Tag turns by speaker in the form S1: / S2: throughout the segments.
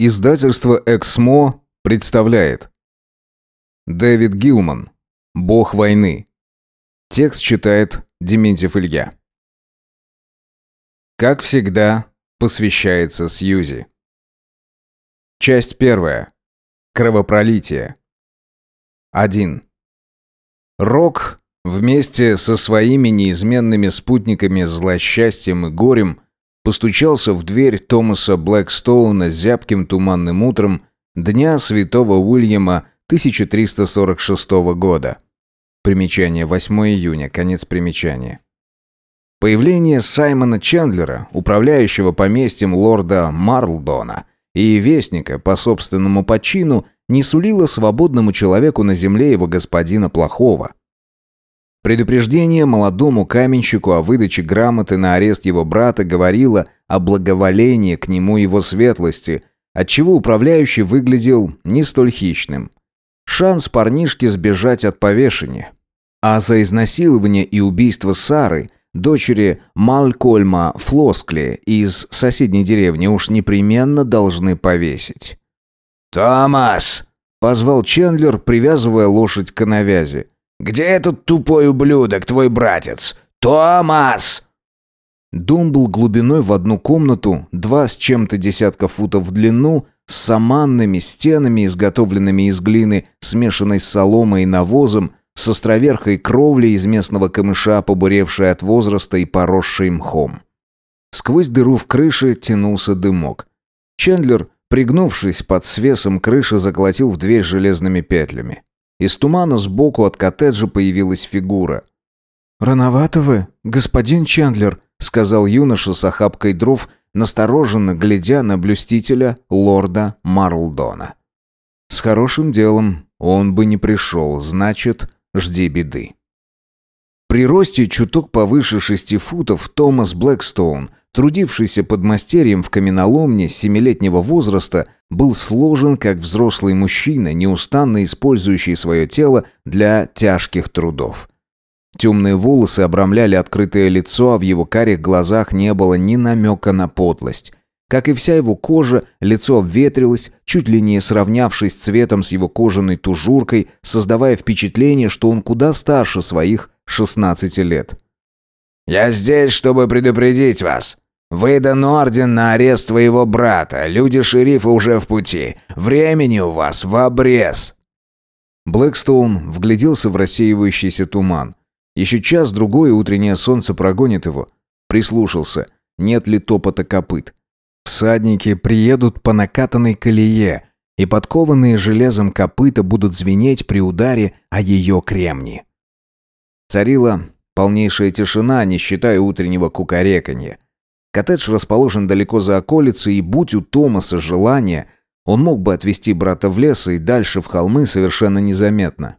S1: Издательство «Эксмо» представляет Дэвид Гилман «Бог войны». Текст читает Дементьев Илья. Как всегда, посвящается Сьюзи. Часть первая. Кровопролитие. 1. Рок вместе со своими неизменными спутниками злосчастьем и горем – постучался в дверь Томаса Блэкстоуна зябким туманным утром дня святого Уильяма 1346 года. Примечание 8 июня, конец примечания. Появление Саймона Чендлера, управляющего поместьем лорда Марлдона, и вестника по собственному почину не сулило свободному человеку на земле его господина плохого. Предупреждение молодому каменщику о выдаче грамоты на арест его брата говорило о благоволении к нему его светлости, отчего управляющий выглядел не столь хищным. Шанс парнишки сбежать от повешения. А за изнасилование и убийство Сары, дочери Малькольма Флоскли из соседней деревни, уж непременно должны повесить.
S2: «Томас!»
S1: — позвал Чендлер, привязывая лошадь к навязи.
S2: «Где этот тупой ублюдок, твой братец? Томас!»
S1: Дом был глубиной в одну комнату, два с чем-то десятка футов в длину, с саманными стенами, изготовленными из глины, смешанной с соломой и навозом, с островерхой кровли из местного камыша, побуревшей от возраста и поросшей мхом. Сквозь дыру в крыше тянулся дымок. Чендлер, пригнувшись под свесом крыши, заколотил в дверь железными петлями. Из тумана сбоку от коттеджа появилась фигура.
S3: «Рановато вы, господин Чендлер», — сказал юноша с охапкой дров, настороженно глядя на блюстителя лорда Марлдона.
S1: «С хорошим делом он бы не пришел, значит, жди беды». При росте чуток повыше шести футов Томас Блэкстоун трудившийся под мастерьем в каменоломне семилетнего возраста, был сложен как взрослый мужчина, неустанно использующий свое тело для тяжких трудов. Темные волосы обрамляли открытое лицо, а в его карих глазах не было ни намека на подлость. Как и вся его кожа, лицо обветрилось, чуть ли не сравнявшись цветом с его кожаной тужуркой, создавая впечатление, что он куда старше своих 16 лет.
S2: «Я здесь, чтобы предупредить вас. Выдан орден на арест твоего брата. Люди шерифа уже в пути. Времени у вас в обрез».
S1: Блэкстоун вгляделся в рассеивающийся туман. Еще час-другой утреннее солнце прогонит его. Прислушался, нет ли топота копыт. Всадники приедут по накатанной колее, и подкованные железом копыта будут звенеть при ударе о ее кремни. Царила Полнейшая тишина, не считая утреннего кукареканья. Коттедж расположен далеко за околицей, и будь у Томаса желание, он мог бы отвезти брата в лес и дальше в холмы совершенно незаметно.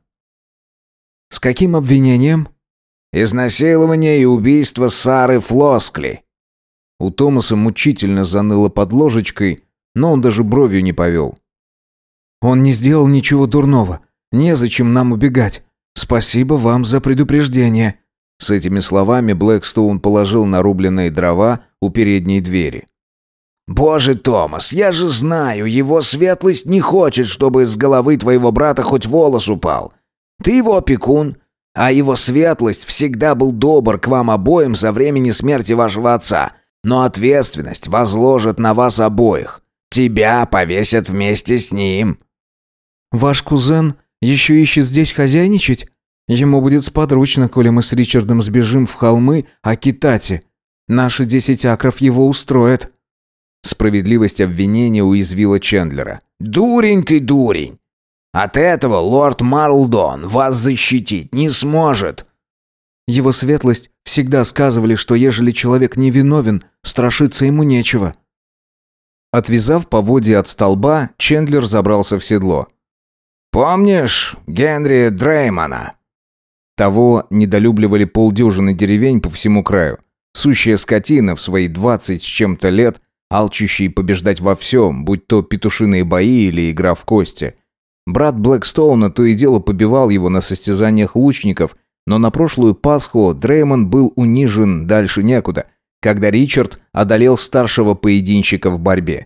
S3: «С каким обвинением?»
S2: «Изнасилование и убийство Сары Флоскли».
S1: У Томаса мучительно заныло под ложечкой, но он даже бровью не повел.
S3: «Он не сделал ничего дурного. Незачем нам убегать. Спасибо вам за предупреждение»,
S1: с этими словами Блэкстоун положил нарубленные дрова у передней двери.
S2: «Боже, Томас, я же знаю, его светлость не хочет, чтобы с головы твоего брата хоть волос упал. Ты его опекун, а его светлость всегда был добр к вам обоим со времени смерти вашего отца. Но ответственность возложат на вас обоих. Тебя повесят вместе с ним».
S3: «Ваш кузен еще ищет здесь хозяйничать?» Ему будет сподручно, коли мы с Ричардом сбежим в холмы о Китате. Наши десять акров его устроят».
S1: Справедливость обвинения уязвила Чендлера.
S2: «Дурень ты, дурень! От этого лорд Марлдон вас защитить не сможет!»
S3: Его светлость всегда сказывали, что ежели человек невиновен, страшиться ему нечего.
S1: Отвязав поводья от столба, Чендлер забрался в седло.
S2: «Помнишь Генри Дреймана?»
S1: Того недолюбливали полдюжины деревень по всему краю. Сущая скотина в свои двадцать с чем-то лет, алчущий побеждать во всем, будь то петушиные бои или игра в кости. Брат Блэкстоуна то и дело побивал его на состязаниях лучников, но на прошлую Пасху Дреймон был унижен дальше некуда, когда Ричард одолел старшего поединщика в борьбе.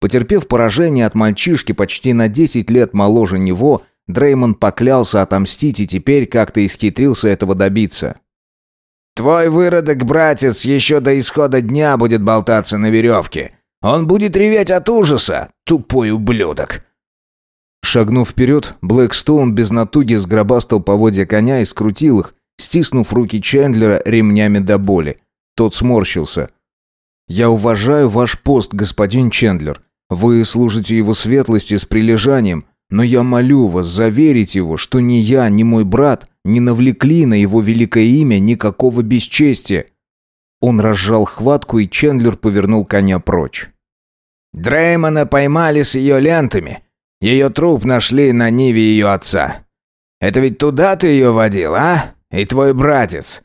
S1: Потерпев поражение от мальчишки почти на 10 лет моложе него, Дреймон поклялся отомстить и теперь как-то исхитрился этого добиться.
S2: «Твой выродок-братец еще до исхода дня будет болтаться на веревке. Он будет реветь от ужаса, тупой ублюдок!»
S1: Шагнув вперед, Блэкстоун без натуги сгробастал поводья коня и скрутил их, стиснув руки Чендлера ремнями до боли. Тот сморщился. «Я уважаю ваш пост, господин Чендлер. Вы служите его светлости с прилежанием, но я молю вас заверить его, что ни я, ни мой брат не навлекли на его великое имя никакого бесчестия». Он разжал хватку, и Чендлер повернул коня прочь.
S2: «Дреймона поймали с ее лентами. Ее труп нашли на ниве ее отца. Это ведь туда ты ее водил, а? И твой братец.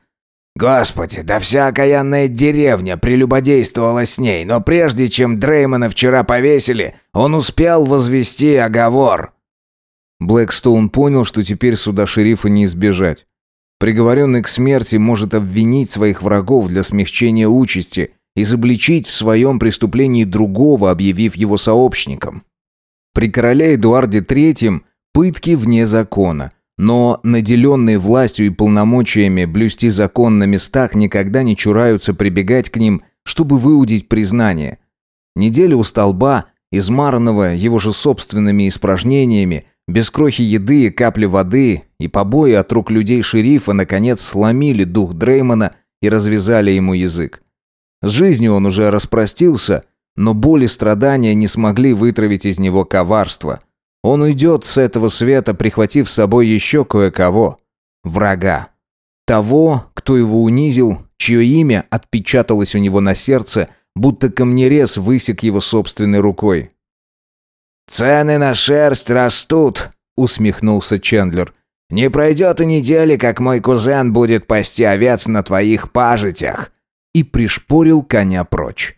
S2: Господи, да вся окаянная деревня прелюбодействовала с ней, но прежде чем Дреймона вчера повесили, он успел возвести оговор».
S1: Блэкстоун понял, что теперь суда шерифа не избежать. Приговоренный к смерти может обвинить своих врагов для смягчения участи, изобличить в своем преступлении другого, объявив его сообщником. При короле Эдуарде III пытки вне закона, но наделенные властью и полномочиями блюсти закон на местах никогда не чураются прибегать к ним, чтобы выудить признание. Неделя у столба, измаранного его же собственными испражнениями, без крохи еды и капли воды, и побои от рук людей шерифа, наконец, сломили дух Дреймона и развязали ему язык. С жизнью он уже распростился, но боль и страдания не смогли вытравить из него коварство. Он уйдет с этого света, прихватив с собой еще кое-кого. Врага. Того, кто его унизил, чье имя отпечаталось у него на сердце, будто камнерез высек его собственной рукой.
S2: «Цены на шерсть растут», — усмехнулся Чендлер. «Не пройдет и недели, как мой кузен будет пасти овец на твоих пажитях
S1: и пришпорил коня прочь.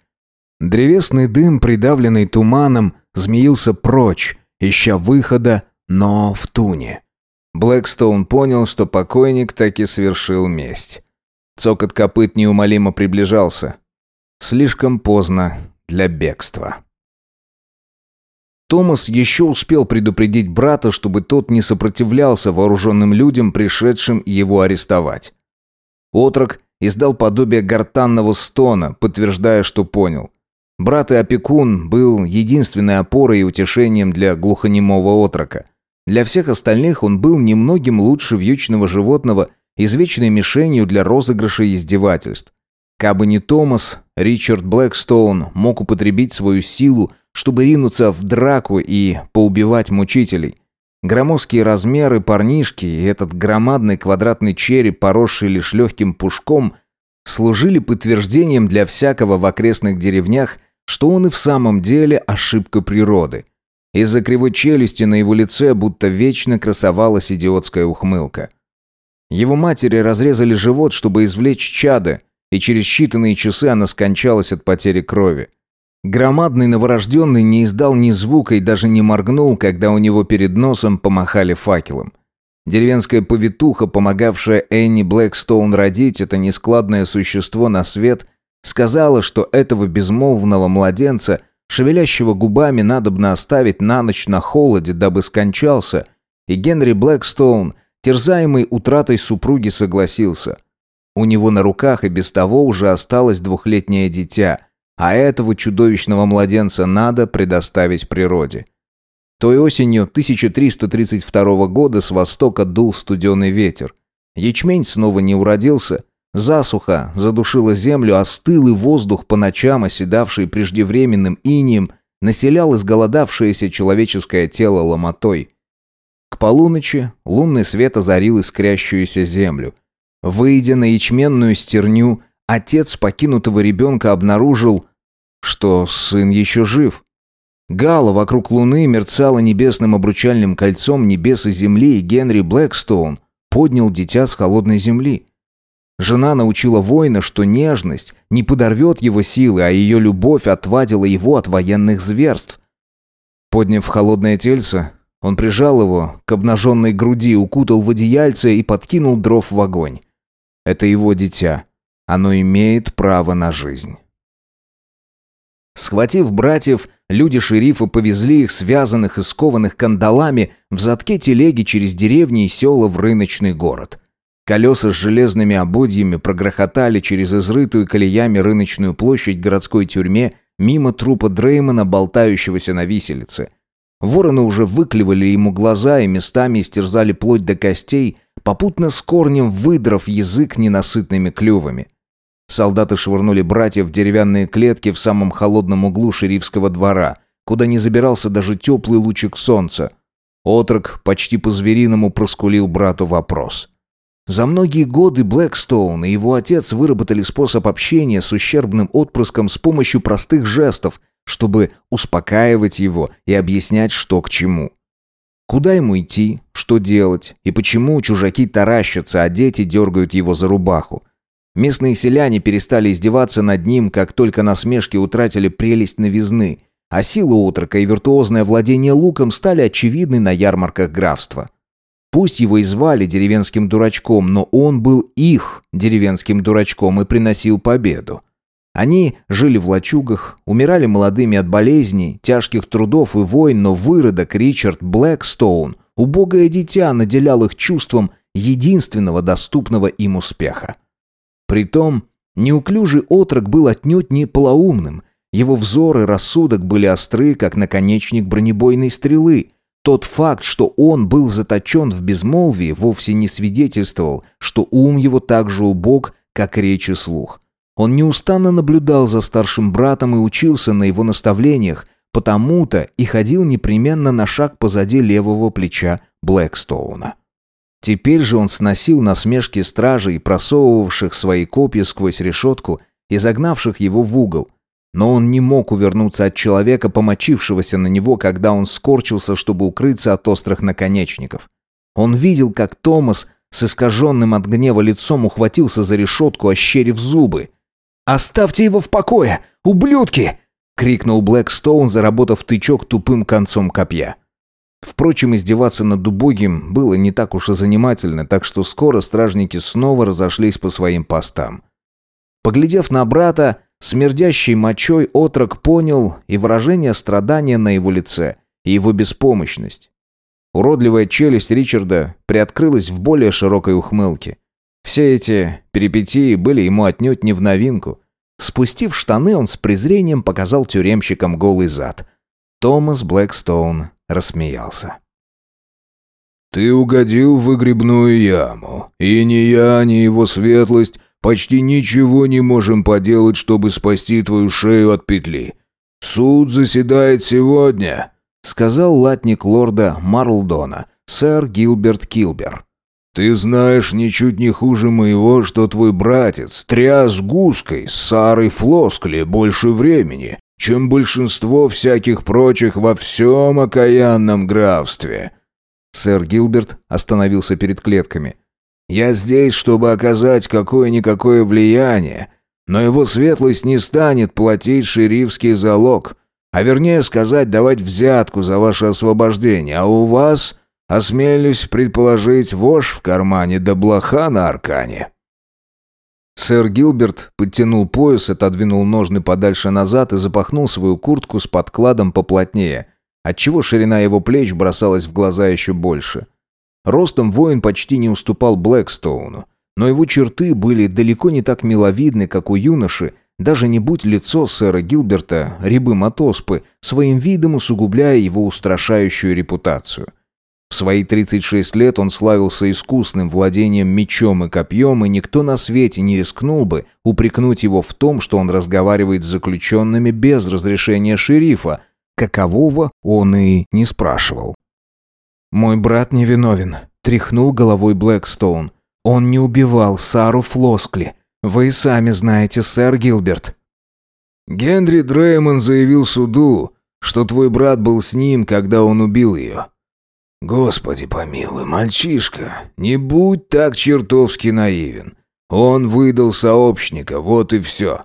S1: Древесный дым, придавленный туманом, змеился прочь, ища выхода, но в туне. Блэкстоун понял, что покойник таки совершил месть. Цокот копыт неумолимо приближался. Слишком поздно для бегства. Томас еще успел предупредить брата, чтобы тот не сопротивлялся вооруженным людям, пришедшим его арестовать. Отрок издал подобие гортанного стона, подтверждая, что понял. Брат и опекун был единственной опорой и утешением для глухонемого отрока. Для всех остальных он был немногим лучше вьючного животного, извечной мишенью для розыгрыша и издевательств. Кабы не Томас, Ричард Блэкстоун мог употребить свою силу, чтобы ринуться в драку и поубивать мучителей. Громоздкие размеры парнишки и этот громадный квадратный череп, поросший лишь легким пушком, служили подтверждением для всякого в окрестных деревнях, что он и в самом деле ошибка природы. Из-за кривой челюсти на его лице будто вечно красовалась идиотская ухмылка. Его матери разрезали живот, чтобы извлечь чадо, и через считанные часы она скончалась от потери крови. Громадный новорожденный не издал ни звука и даже не моргнул, когда у него перед носом помахали факелом. Деревенская повитуха, помогавшая Энни Блэкстоун родить это нескладное существо на свет, сказала, что этого безмолвного младенца, шевелящего губами, надобно оставить на ночь на холоде, дабы скончался, и Генри Блэкстоун, терзаемый утратой супруги, согласился. У него на руках и без того уже осталось двухлетнее дитя – а этого чудовищного младенца надо предоставить природе. Той осенью 1332 года с востока дул студеный ветер. Ячмень снова не уродился, засуха задушила землю, а стылый воздух по ночам, оседавший преждевременным инием, населял изголодавшееся человеческое тело ломотой. К полуночи лунный свет озарил искрящуюся землю. Выйдя на ячменную стерню, отец покинутого ребенка обнаружил, что сын еще жив. Гала вокруг Луны мерцала небесным обручальным кольцом небес и земли, и Генри Блэкстоун поднял дитя с холодной земли. Жена научила воина, что нежность не подорвет его силы, а ее любовь отвадила его от военных зверств. Подняв холодное тельце, он прижал его к обнаженной груди, укутал в одеяльце и подкинул дров в огонь. Это его дитя. Оно имеет право на жизнь. Схватив братьев, люди шерифа повезли их связанных и скованных кандалами в задке телеги через деревни и села в рыночный город. Колеса с железными ободьями прогрохотали через изрытую колеями рыночную площадь городской тюрьме мимо трупа Дреймона, болтающегося на виселице. Вороны уже выклевали ему глаза и местами истерзали плоть до костей, попутно с корнем выдрав язык ненасытными клювами. Солдаты швырнули братьев в деревянные клетки в самом холодном углу шерифского двора, куда не забирался даже теплый лучик солнца. Отрок почти по-звериному проскулил брату вопрос. За многие годы Блэкстоун и его отец выработали способ общения с ущербным отпрыском с помощью простых жестов, чтобы успокаивать его и объяснять, что к чему. Куда ему идти, что делать и почему чужаки таращатся, а дети дергают его за рубаху. Местные селяне перестали издеваться над ним, как только насмешки утратили прелесть новизны, а сила утрока и виртуозное владение луком стали очевидны на ярмарках графства. Пусть его и звали деревенским дурачком, но он был их деревенским дурачком и приносил победу. Они жили в лачугах, умирали молодыми от болезней, тяжких трудов и войн, но выродок Ричард Блэкстоун, убогое дитя, наделял их чувством единственного доступного им успеха. Притом, неуклюжий отрок был отнюдь не полоумным. Его взор и рассудок были остры, как наконечник бронебойной стрелы. Тот факт, что он был заточен в безмолвии, вовсе не свидетельствовал, что ум его так же убог, как речь и слух. Он неустанно наблюдал за старшим братом и учился на его наставлениях, потому-то и ходил непременно на шаг позади левого плеча Блэкстоуна. Теперь же он сносил насмешки стражей, просовывавших свои копья сквозь решетку и загнавших его в угол. Но он не мог увернуться от человека, помочившегося на него, когда он скорчился, чтобы укрыться от острых наконечников. Он видел, как Томас с искаженным от гнева лицом ухватился за решетку, ощерив зубы. «Оставьте его в покое, ублюдки!» — крикнул Блэкстоун, заработав тычок тупым концом копья. Впрочем, издеваться над убогим было не так уж и занимательно, так что скоро стражники снова разошлись по своим постам. Поглядев на брата, смердящий мочой отрок понял и выражение страдания на его лице, и его беспомощность. Уродливая челюсть Ричарда приоткрылась в более широкой ухмылке. Все эти перипетии были ему отнюдь не в новинку. Спустив штаны, он с презрением показал тюремщикам голый зад. Томас Блэкстоун рассмеялся.
S2: «Ты угодил в выгребную яму, и ни я, ни его светлость почти ничего не можем поделать, чтобы спасти твою шею от петли. Суд заседает сегодня», — сказал латник лорда Марлдона, сэр Гилберт Килбер. «Ты знаешь ничуть не хуже моего, что твой братец тряс гуской с Сарой Флоскли больше времени, чем большинство всяких прочих во всем окаянном графстве».
S1: Сэр Гилберт остановился перед клетками.
S2: «Я здесь, чтобы оказать какое-никакое влияние, но его светлость не станет платить шерифский залог, а вернее сказать, давать взятку за ваше освобождение, а у вас, осмелюсь предположить, вож в кармане да блоха на аркане».
S1: Сэр Гилберт подтянул пояс, отодвинул ножны подальше назад и запахнул свою куртку с подкладом поплотнее, отчего ширина его плеч бросалась в глаза еще больше. Ростом воин почти не уступал Блэкстоуну, но его черты были далеко не так миловидны, как у юноши, даже не будь лицо сэра Гилберта рябым от оспы, своим видом усугубляя его устрашающую репутацию – в свои 36 лет он славился искусным владением мечом и копьем, и никто на свете не рискнул бы упрекнуть его в том, что он разговаривает с заключенными без разрешения шерифа, какового он и не спрашивал. «Мой брат невиновен», — тряхнул головой Блэкстоун. «Он не убивал Сару Флоскли. Вы сами знаете, сэр Гилберт».
S2: «Генри Дреймон заявил суду, что твой брат был с ним, когда он убил ее», «Господи помилуй, мальчишка, не будь так чертовски наивен. Он выдал сообщника, вот и все.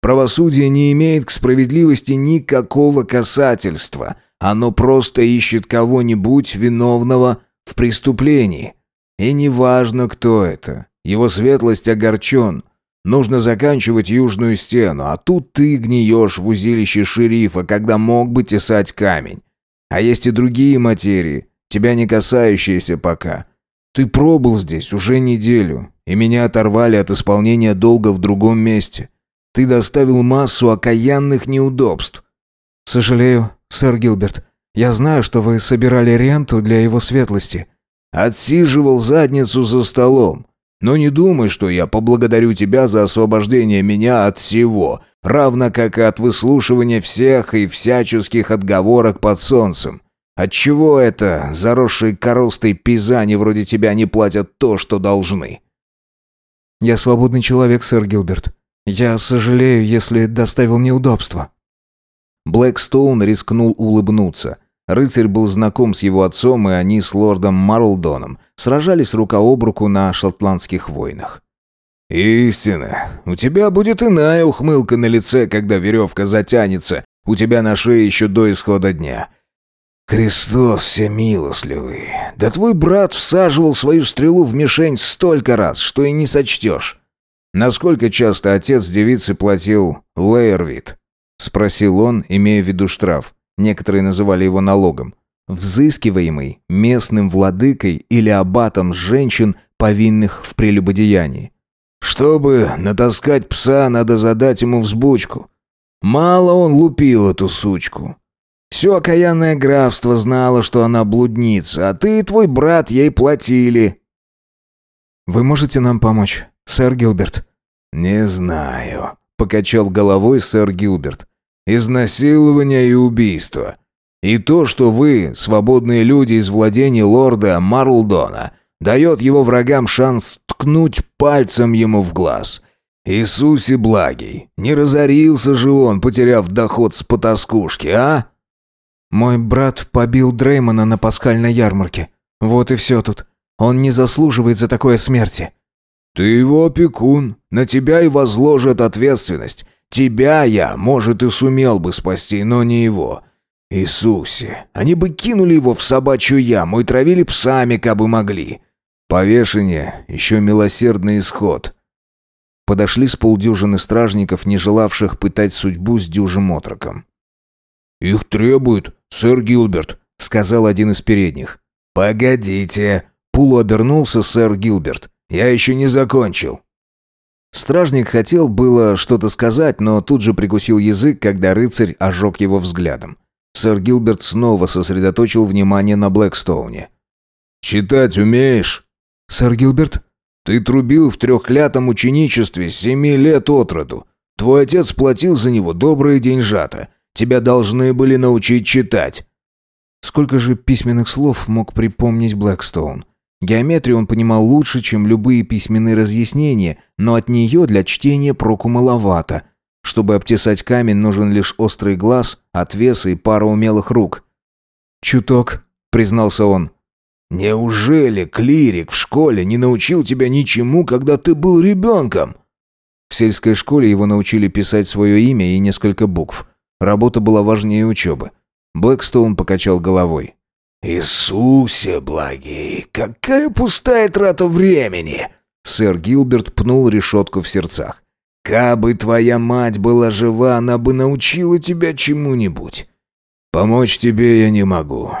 S2: Правосудие не имеет к справедливости никакого касательства. Оно просто ищет кого-нибудь виновного в преступлении. И неважно, кто это. Его светлость огорчен. Нужно заканчивать южную стену, а тут ты гниешь в узилище шерифа, когда мог бы тесать камень. А есть и другие материи, тебя не касающиеся пока. Ты пробыл здесь уже неделю, и меня оторвали от исполнения долга в другом месте. Ты доставил массу окаянных неудобств.
S3: Сожалею, сэр Гилберт. Я знаю, что вы собирали ренту для его светлости.
S2: Отсиживал задницу за столом. Но не думай, что я поблагодарю тебя за освобождение меня от всего, равно как и от выслушивания всех и всяческих отговорок под солнцем. Отчего это заросшие коростой пизани вроде тебя не платят то, что должны?
S3: Я свободный человек, сэр Гилберт. Я сожалею, если доставил неудобства.
S1: Блэкстоун рискнул улыбнуться. Рыцарь был знаком с его отцом, и они с лордом Марлдоном сражались рука об руку на шотландских войнах.
S2: «Истина. У тебя будет иная ухмылка на лице, когда веревка затянется у тебя на шее еще до исхода дня. Христос всемилостливый. Да твой брат всаживал свою стрелу в мишень столько раз, что и не сочтешь».
S1: «Насколько часто отец девицы платил Лейервит?» — спросил он, имея в виду штраф некоторые называли его налогом, взыскиваемый местным владыкой или аббатом женщин, повинных в прелюбодеянии.
S2: Чтобы натаскать пса, надо задать ему взбучку. Мало он лупил эту сучку. Все окаянное графство знало, что она блудница, а ты и твой брат ей платили.
S3: «Вы можете нам помочь, сэр Гилберт?»
S2: «Не знаю», — покачал головой сэр Гилберт. Изнасилование и убийство. И то, что вы, свободные люди из владений лорда Марлдона, дает его врагам шанс ткнуть пальцем ему в глаз. Иисусе благий, не разорился же он, потеряв доход с потаскушки, а?
S3: Мой брат побил Дреймона на пасхальной ярмарке. Вот и все тут. Он не заслуживает за такое смерти.
S2: Ты его опекун, на тебя и возложат ответственность. Тебя я, может, и сумел бы спасти, но не его. Иисусе, они бы кинули его в собачью яму и травили псами, кабы могли. Повешение — еще милосердный исход.
S1: Подошли с полдюжины стражников, не желавших пытать судьбу с дюжим отроком.
S2: «Их требуют, сэр Гилберт», — сказал один из передних. «Погодите», — полуобернулся сэр Гилберт. «Я еще не закончил».
S1: Стражник хотел было что-то сказать, но тут же прикусил язык, когда рыцарь ожег его взглядом. Сэр Гилберт снова сосредоточил внимание на Блэкстоуне.
S2: «Читать умеешь?»
S3: «Сэр Гилберт?»
S2: «Ты трубил в трехклятом ученичестве семи лет от роду. Твой отец платил за него добрые деньжата. Тебя должны были научить читать».
S3: Сколько же письменных слов мог припомнить Блэкстоун? Геометрию он понимал лучше, чем любые письменные разъяснения, но от нее для чтения проку маловато. Чтобы обтесать камень, нужен лишь острый глаз, отвес и пара умелых рук.
S1: «Чуток», — признался он.
S2: «Неужели клирик в школе не научил тебя ничему, когда ты был ребенком?»
S1: В сельской школе его научили писать свое имя и несколько букв. Работа была важнее учебы. Блэкстоун покачал головой.
S2: «Иисусе благий, какая пустая трата времени!» Сэр Гилберт пнул решетку в сердцах. «Кабы твоя мать была жива, она бы научила тебя чему-нибудь. Помочь тебе я не могу.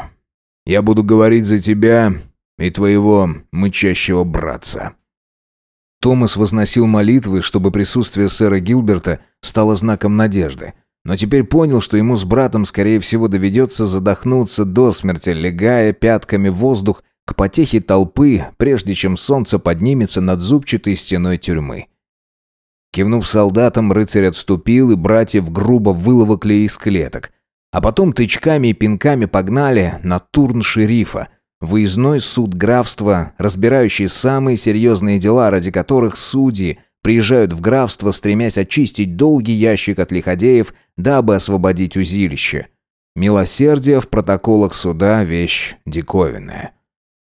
S2: Я буду говорить за тебя и твоего мычащего братца».
S1: Томас возносил молитвы, чтобы присутствие сэра Гилберта стало знаком надежды но теперь понял, что ему с братом, скорее всего, доведется задохнуться до смерти, легая пятками в воздух к потехе толпы, прежде чем солнце поднимется над зубчатой стеной тюрьмы. Кивнув солдатам, рыцарь отступил, и братьев грубо выловокли из клеток. А потом тычками и пинками погнали на турн шерифа, выездной суд графства, разбирающий самые серьезные дела, ради которых судьи – Приезжают в графство, стремясь очистить долгий ящик от лиходеев, дабы освободить узилище. Милосердие в протоколах суда – вещь диковинная.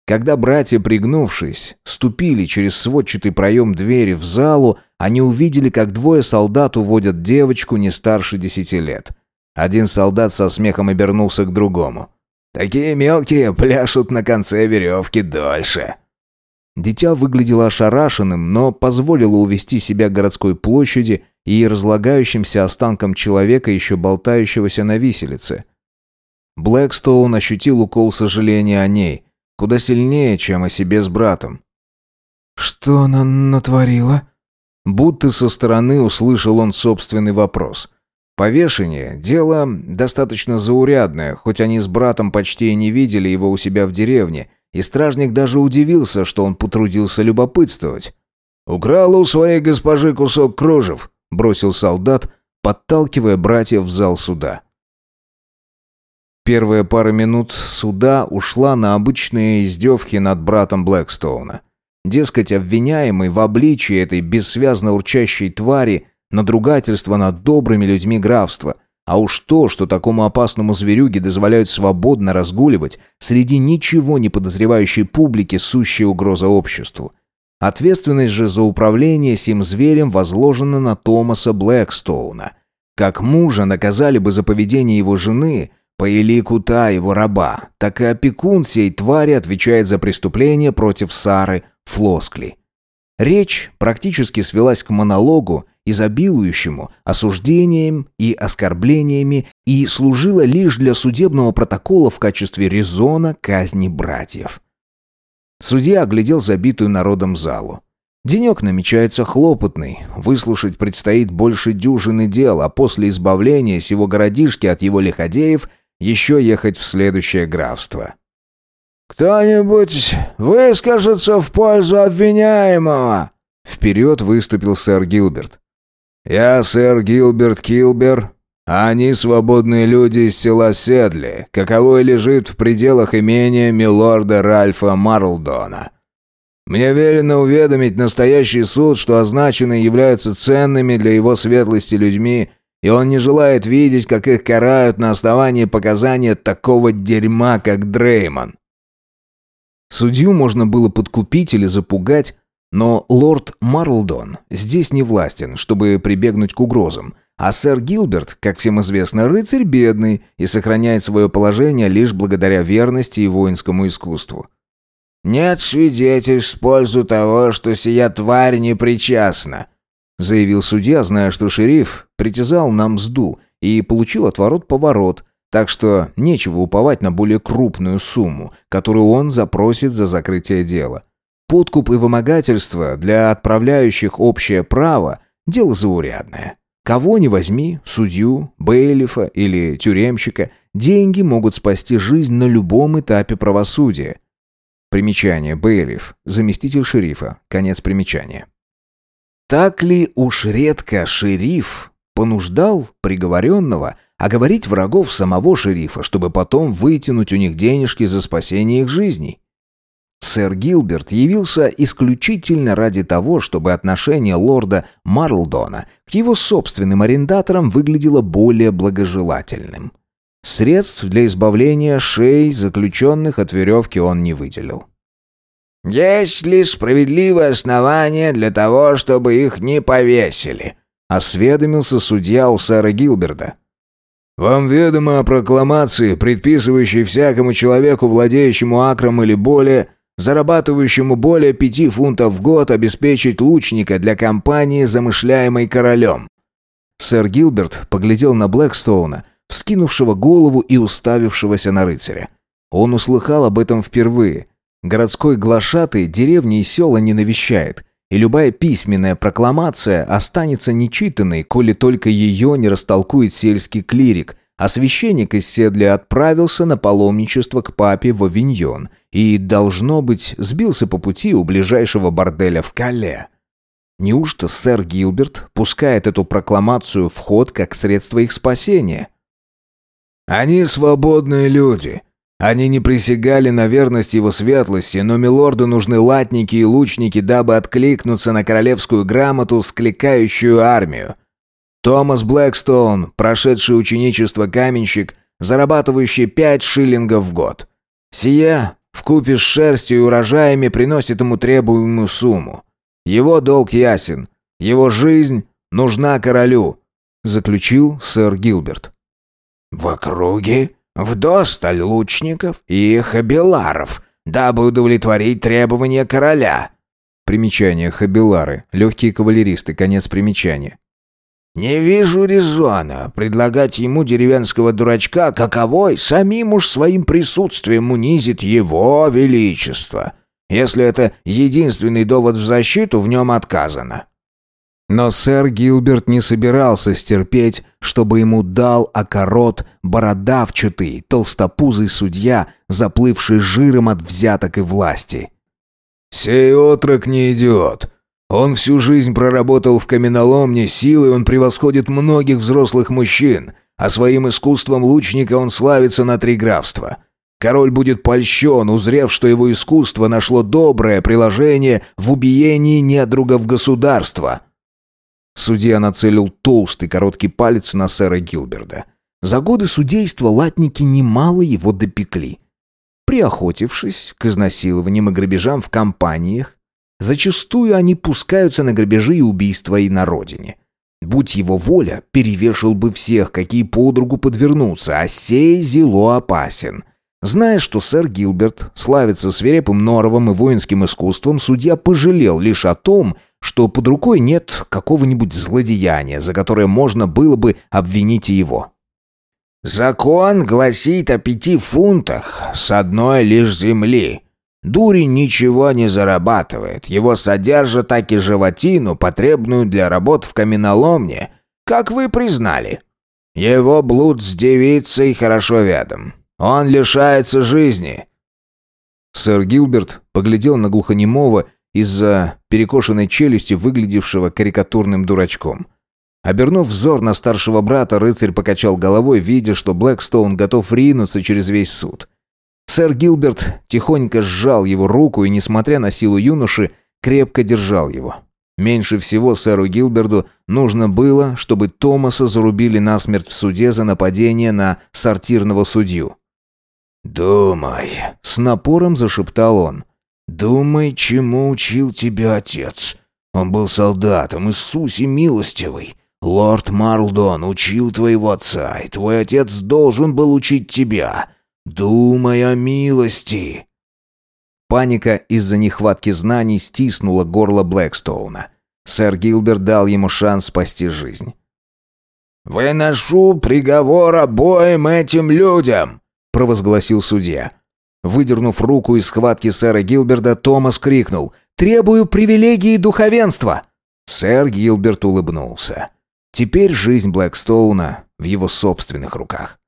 S1: Когда братья, пригнувшись, ступили через сводчатый проем двери в залу, они увидели, как двое солдат уводят девочку не старше десяти лет. Один солдат со смехом обернулся к другому. «Такие мелкие пляшут на конце веревки дольше».
S3: Дитя выглядело ошарашенным, но позволило увести себя к городской площади и разлагающимся останкам человека, еще болтающегося на виселице. Блэкстоун ощутил укол сожаления о ней, куда сильнее, чем о себе с братом.
S1: «Что она натворила?»
S3: Будто со стороны услышал он собственный вопрос. Повешение – дело достаточно заурядное, хоть они с братом почти и не видели его у себя в деревне, и стражник даже удивился, что он потрудился любопытствовать.
S2: «Украла у своей госпожи кусок кружев», – бросил солдат, подталкивая братьев в зал суда.
S3: Первая пара минут суда ушла на обычные издевки над братом Блэкстоуна – Дескать, обвиняемый в обличии этой бессвязно урчащей твари надругательство над добрыми людьми графства. А уж то, что такому опасному зверюге дозволяют свободно разгуливать среди ничего не подозревающей публики, сущая угроза обществу. Ответственность же за управление сим зверем возложена на Томаса Блэкстоуна. Как мужа наказали бы за поведение его жены – по элику та его раба, так и опекун сей твари отвечает за преступление против Сары Флоскли. Речь практически свелась к монологу, изобилующему осуждением и оскорблениями, и служила лишь для судебного протокола в качестве резона казни братьев. Судья оглядел забитую народом залу. Денек намечается хлопотный, выслушать предстоит больше дюжины дел, а после избавления сего городишки от его лиходеев еще ехать в следующее графство.
S2: «Кто-нибудь выскажется в пользу обвиняемого?»
S3: Вперед выступил сэр Гилберт.
S2: «Я сэр Гилберт Килбер, а они свободные люди из села Седли, каковой лежит в пределах имения милорда Ральфа Марлдона. Мне велено уведомить настоящий суд, что означенные являются ценными для его светлости людьми, и он не желает видеть, как их карают на основании показания такого дерьма, как Дреймон.
S3: Судью можно было подкупить или запугать, но лорд Марлдон здесь не властен, чтобы прибегнуть к угрозам, а сэр Гилберт, как всем известно, рыцарь бедный и сохраняет свое положение лишь благодаря верности и воинскому искусству.
S2: «Нет свидетельств в пользу того, что сия тварь не причастна»,
S3: заявил судья, зная, что шериф притязал на мзду и получил отворот-поворот, так что нечего уповать на более крупную сумму, которую он запросит за закрытие дела. Подкуп и вымогательство для отправляющих общее право – дело заурядное. Кого ни возьми, судью, бейлифа или тюремщика, деньги могут спасти жизнь на любом этапе правосудия. Примечание. Бейлиф. Заместитель шерифа. Конец примечания. Так ли уж редко шериф понуждал приговоренного – а говорить врагов самого шерифа, чтобы потом вытянуть у них денежки за спасение их жизней. Сэр Гилберт явился исключительно ради того, чтобы отношение лорда Марлдона к его собственным арендаторам выглядело более благожелательным. Средств для избавления шеи заключенных от веревки он не выделил.
S2: «Есть ли справедливое основание для того, чтобы их не повесили?»
S3: — осведомился судья у сэра Гилберда.
S2: Вам ведомо о прокламации, предписывающей всякому человеку, владеющему акром или более, зарабатывающему более пяти фунтов в год, обеспечить лучника для кампании, замышляемой королем?»
S3: Сэр Гилберт поглядел на Блэкстоуна, вскинувшего голову и уставившегося на рыцаря. Он услыхал об этом впервые. Городской глашатый деревни и села не навещает – и любая письменная прокламация останется нечитанной, коли только ее не растолкует сельский клирик, а священник из Седли отправился на паломничество к папе в Авиньон и, должно быть, сбился по пути у ближайшего борделя в Кале. Неужто сэр Гилберт пускает эту прокламацию в ход как средство их спасения?
S2: «Они свободные люди», они не присягали на верность его светлости, но милорду нужны латники и лучники, дабы откликнуться на королевскую грамоту, скликающую армию. Томас Блэкстоун, прошедший ученичество каменщик, зарабатывающий пять шиллингов в год. Сия, вкупе с шерстью и урожаями, приносит ему требуемую сумму. Его долг ясен. Его жизнь нужна королю», — заключил сэр Гилберт.
S4: «В округе?» «Вдосталь лучников и хабеларов»,
S2: дабы удовлетворить требования короля».
S3: Примечание Хабилары. Легкие кавалеристы. Конец примечания.
S2: «Не вижу резона предлагать ему деревенского дурачка, каковой самим уж своим присутствием унизит его величество. Если это единственный довод в защиту, в нем отказано».
S3: Но сэр Гилберт не собирался стерпеть, чтобы ему дал окорот бородавчатый, толстопузый судья, заплывший жиром от взяток и власти.
S2: «Сей отрок не идиот. Он всю жизнь проработал в каменоломне, силой он превосходит многих взрослых мужчин, а своим искусством лучника он славится на три графства. Король будет польщен, узрев, что его искусство нашло доброе приложение в убиении недругов государства».
S3: Судья нацелил толстый короткий палец на сэра Гилберда. За годы судейства латники немало его допекли. Приохотившись к изнасилованиям и грабежам в компаниях, зачастую они пускаются на грабежи и убийства и на родине. Будь его воля, перевешал бы всех, какие подругу подвернутся, а сей зело опасен. Зная, что сэр Гилберт славится свирепым норовом и воинским искусством, судья пожалел лишь о том, что под рукой нет какого-нибудь злодеяния, за которое можно было бы обвинить и его.
S2: «Закон гласит о пяти фунтах с одной лишь земли. Дурень ничего не зарабатывает, его содержат так и животину, потребную для работ в каменоломне, как вы признали. Его блуд с девицей хорошо ведом. Он лишается жизни».
S3: Сэр Гилберт поглядел на глухонемого из-за перекошенной челюсти, выглядевшего карикатурным дурачком. Обернув взор на старшего брата, рыцарь покачал головой, видя, что Блэкстоун готов ринуться через весь суд. Сэр Гилберт тихонько сжал его руку и, несмотря на силу юноши, крепко держал его. Меньше всего сэру Гилберду нужно было, чтобы Томаса зарубили насмерть в суде за нападение на сортирного судью.
S2: «Думай», — с напором зашептал он. «Думай, чему учил тебя отец. Он был солдатом, Иисусе милостивый. Лорд Марлдон учил твоего отца, и твой отец должен был учить тебя. Думай о милости».
S3: Паника из-за нехватки знаний стиснула горло Блэкстоуна. Сэр Гилберт дал ему шанс спасти жизнь.
S2: «Выношу приговор обоим этим людям», — провозгласил судья.
S3: Выдернув руку из схватки сэра Гилберда, Томас крикнул «Требую привилегии духовенства!» Сэр Гилберт улыбнулся. Теперь жизнь Блэкстоуна в его собственных руках.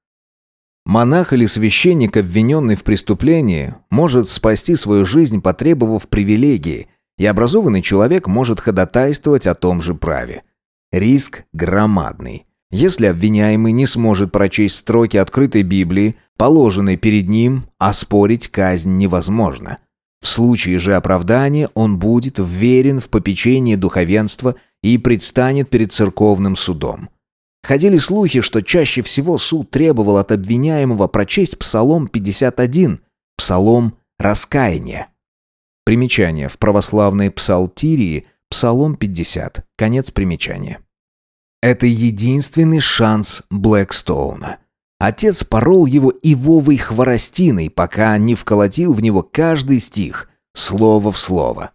S3: Монах или священник, обвиненный в преступлении, может спасти свою жизнь, потребовав привилегии, и образованный человек может ходатайствовать о том же праве. Риск громадный. Если обвиняемый не сможет прочесть строки открытой Библии, положенной перед ним, оспорить казнь невозможно. В случае же оправдания он будет вверен в попечение духовенства и предстанет перед церковным судом. Ходили слухи, что чаще всего суд требовал от обвиняемого прочесть Псалом 51, Псалом раскаяния. Примечание. В православной псалтирии Псалом 50. Конец примечания. Это единственный шанс Блэкстоуна. Отец порол его ивовой хворостиной, пока не вколотил в него каждый стих, слово в слово.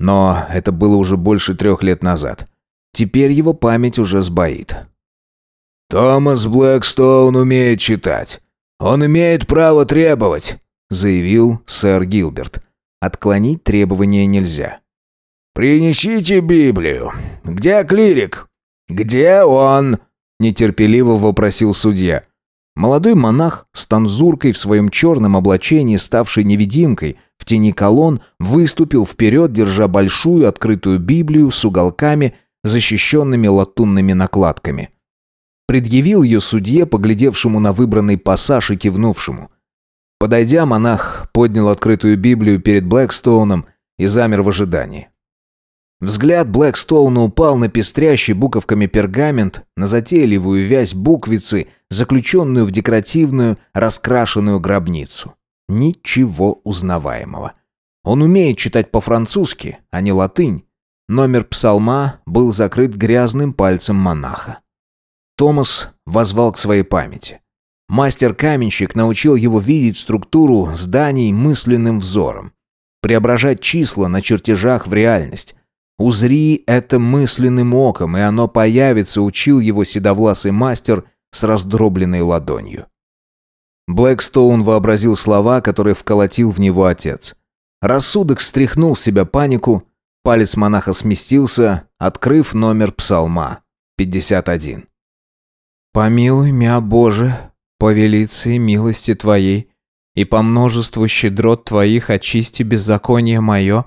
S3: Но это было уже больше трех лет назад. Теперь его память уже сбоит.
S2: «Томас Блэкстоун умеет читать. Он имеет право требовать», — заявил сэр Гилберт.
S3: Отклонить требования нельзя.
S2: «Принесите Библию. Где клирик?» «Где он?» – нетерпеливо вопросил судья.
S3: Молодой монах с танзуркой в своем черном облачении, ставший невидимкой, в тени колонн, выступил вперед, держа большую открытую Библию с уголками, защищенными латунными накладками. Предъявил ее судье, поглядевшему на выбранный пассаж и кивнувшему. Подойдя, монах поднял открытую Библию перед Блэкстоуном и замер в ожидании. Взгляд Блэкстоуна упал на пестрящий буковками пергамент, на затейливую вязь буквицы, заключенную в декоративную, раскрашенную гробницу. Ничего узнаваемого. Он умеет читать по-французски, а не латынь. Номер псалма был закрыт грязным пальцем монаха. Томас возвал к своей памяти. Мастер-каменщик научил его видеть структуру зданий мысленным взором. Преображать числа на чертежах в реальность. «Узри это мысленным оком, и оно появится», учил его седовласый мастер с раздробленной ладонью. Блэкстоун вообразил слова, которые вколотил в него отец. Рассудок стряхнул с себя панику, палец монаха сместился, открыв номер псалма. 51. «Помилуй мя, Боже, по велиции милости Твоей, и по множеству щедрот Твоих очисти беззаконие мое,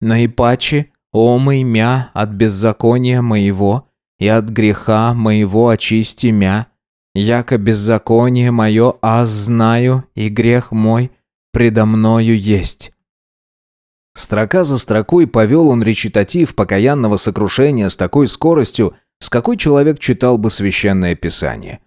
S3: наипаче омый мя от беззакония моего, и от греха моего очисти мя, яко беззаконие мое аз знаю, и грех мой предо мною есть». Строка за строкой повел он речитатив покаянного сокрушения с такой скоростью, с какой человек читал бы священное писание.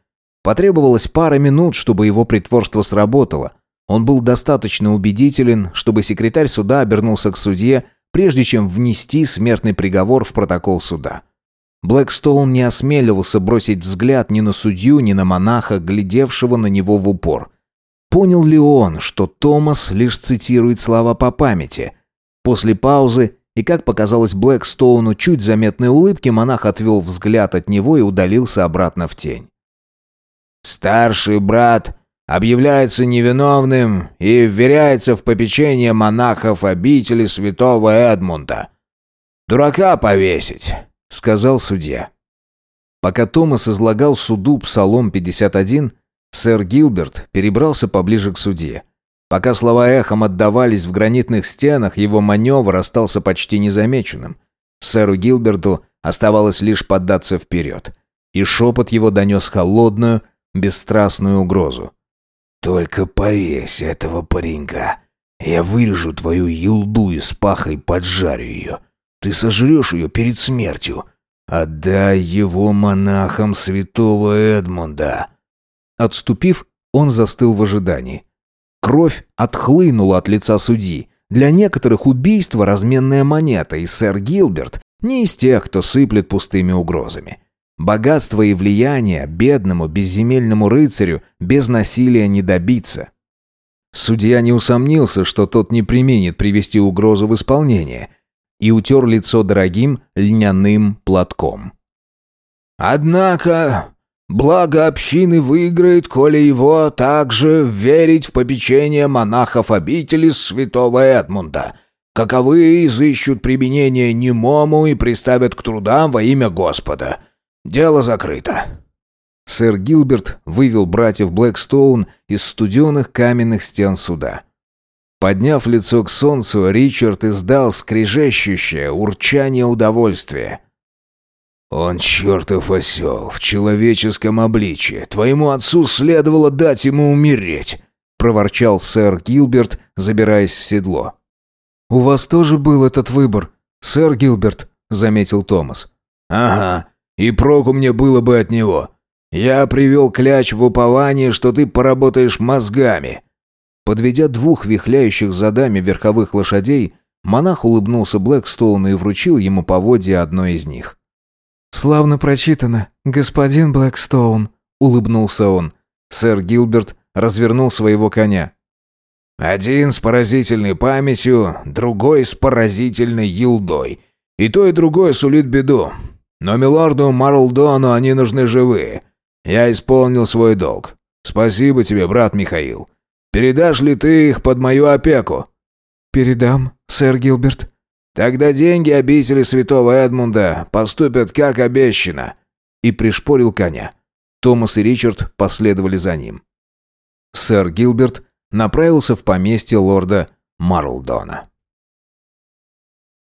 S3: Потребовалось пара минут, чтобы его притворство сработало. Он был достаточно убедителен, чтобы секретарь суда обернулся к судье, прежде чем внести смертный приговор в протокол суда. Блэкстоун не осмеливался бросить взгляд ни на судью, ни на монаха, глядевшего на него в упор. Понял ли он, что Томас лишь цитирует слова по памяти – После паузы и, как показалось Блэкстоуну, чуть заметной улыбки, монах отвел взгляд от него и удалился обратно в тень. «Старший брат объявляется невиновным и вверяется в попечение монахов обители святого Эдмунда. Дурака повесить», — сказал судья. Пока Томас излагал суду Псалом 51, сэр Гилберт перебрался поближе к судье. Пока слова эхом отдавались в гранитных стенах, его маневр остался почти незамеченным. Сэру Гилберту оставалось лишь поддаться вперед. И шепот его донес холодную, бесстрастную угрозу.
S2: «Только повесь этого паренька. Я вырежу твою елду из паха и поджарю ее. Ты сожрешь ее перед смертью. Отдай его монахам святого Эдмунда».
S3: Отступив, он застыл в ожидании. Кровь отхлынула от лица судьи. Для некоторых убийство – разменная монета, и сэр Гилберт не из тех, кто сыплет пустыми угрозами. Богатство и влияние бедному безземельному рыцарю без насилия не добиться. Судья не усомнился, что тот не применит привести угрозу в исполнение, и утер лицо дорогим льняным платком.
S2: «Однако Благо общины выиграет, коли его также верить в попечение монахов обители святого Эдмунда. Каковы изыщут применение немому и приставят к трудам во имя Господа. Дело закрыто».
S3: Сэр Гилберт вывел братьев Блэкстоун из студенных каменных стен суда. Подняв лицо к солнцу, Ричард издал скрежещущее урчание удовольствия.
S2: «Он чертов осел, в человеческом обличье. Твоему отцу следовало дать ему умереть», — проворчал сэр Гилберт, забираясь в седло.
S3: «У вас тоже был этот выбор, сэр Гилберт», — заметил Томас.
S2: «Ага, и проку мне было бы от него. Я привел кляч в упование, что ты поработаешь мозгами».
S3: Подведя двух вихляющих задами верховых лошадей, монах улыбнулся Блэкстоуну и вручил ему поводья одной из них. «Славно прочитано, господин Блэкстоун», — улыбнулся он. Сэр Гилберт развернул своего коня.
S2: «Один с поразительной памятью, другой с поразительной елдой. И то, и другое сулит беду. Но милорду Марлдону они нужны живые. Я исполнил свой долг. Спасибо тебе, брат Михаил. Передашь ли ты их под мою опеку?»
S3: «Передам, сэр Гилберт»,
S2: Тогда деньги обители святого Эдмунда поступят как обещано».
S3: И пришпорил коня. Томас и Ричард последовали за ним. Сэр Гилберт направился в поместье лорда Марлдона.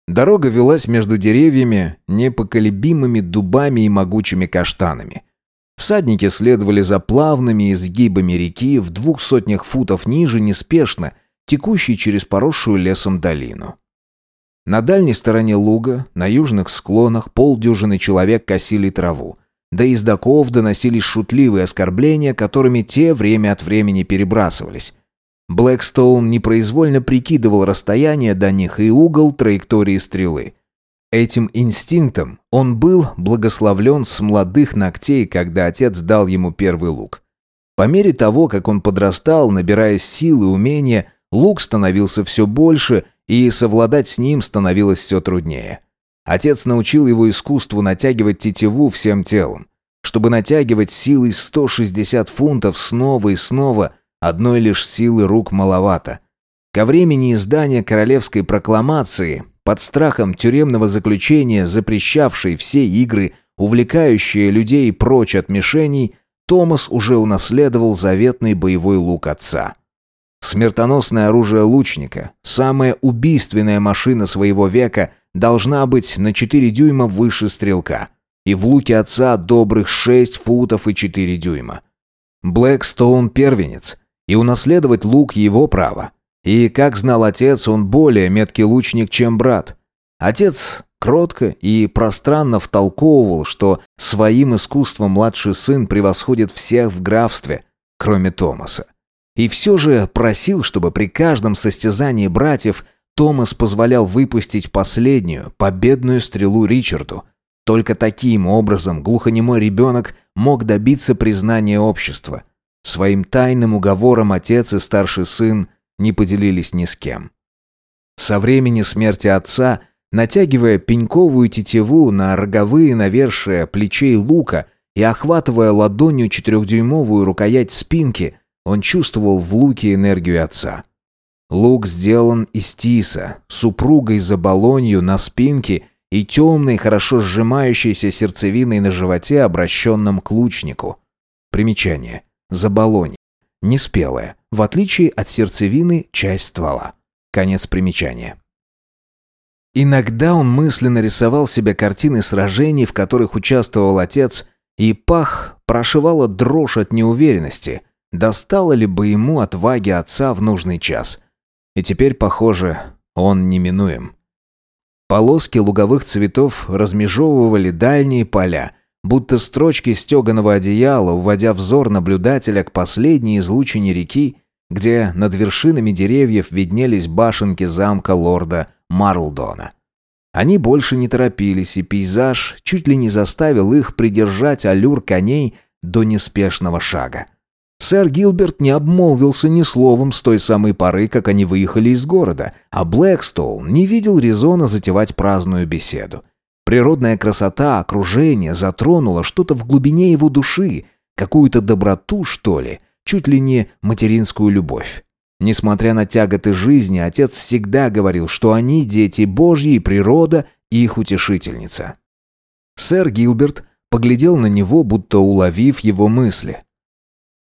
S3: Дорога велась между деревьями, непоколебимыми дубами и могучими каштанами. Всадники следовали за плавными изгибами реки в двух сотнях футов ниже неспешно, текущей через поросшую лесом долину. На дальней стороне луга, на южных склонах, полдюжины человек косили траву. До издаков доносились шутливые оскорбления, которыми те время от времени перебрасывались. Блэкстоун непроизвольно прикидывал расстояние до них и угол траектории стрелы. Этим инстинктом он был благословлен с молодых ногтей, когда отец дал ему первый лук. По мере того, как он подрастал, набирая силы и умения, лук становился все больше, и совладать с ним становилось все труднее. Отец научил его искусству натягивать тетиву всем телом. Чтобы натягивать силой 160 фунтов снова и снова, одной лишь силы рук маловато. Ко времени издания королевской прокламации, под страхом тюремного заключения, запрещавшей все игры, увлекающие людей прочь от мишеней, Томас уже унаследовал заветный боевой лук отца. Смертоносное оружие лучника, самая убийственная машина своего века, должна быть на 4 дюйма выше стрелка. И в луке отца добрых 6 футов и 4 дюйма. Блэкстоун первенец, и унаследовать лук его право. И, как знал отец, он более меткий лучник, чем брат. Отец кротко и пространно втолковывал, что своим искусством младший сын превосходит всех в графстве, кроме Томаса. И все же просил, чтобы при каждом состязании братьев Томас позволял выпустить последнюю, победную стрелу Ричарду. Только таким образом глухонемой ребенок мог добиться признания общества. Своим тайным уговором отец и старший сын не поделились ни с кем. Со времени смерти отца, натягивая пеньковую тетиву на роговые навершия плечей лука и охватывая ладонью четырехдюймовую рукоять спинки, он чувствовал в луке энергию отца. Лук сделан из тиса, супругой за балонью на спинке и темной, хорошо сжимающейся сердцевиной на животе, обращенном к лучнику. Примечание. Заболонь. Неспелая, в отличие от сердцевины, часть ствола. Конец примечания. Иногда он мысленно рисовал себе картины сражений, в которых участвовал отец, и пах прошивала дрожь от неуверенности, достало ли бы ему отваги отца в нужный час. И теперь, похоже, он неминуем. Полоски луговых цветов размежевывали дальние поля, будто строчки стеганого одеяла, уводя взор наблюдателя к последней излучине реки, где над вершинами деревьев виднелись башенки замка лорда Марлдона. Они больше не торопились, и пейзаж чуть ли не заставил их придержать аллюр коней до неспешного шага. Сэр Гилберт не обмолвился ни словом с той самой поры, как они выехали из города, а Блэкстоун не видел резона затевать праздную беседу. Природная красота, окружение затронуло что-то в глубине его души, какую-то доброту, что ли, чуть ли не материнскую любовь. Несмотря на тяготы жизни, отец всегда говорил, что они дети Божьи и природа их утешительница. Сэр Гилберт поглядел на него, будто уловив его мысли.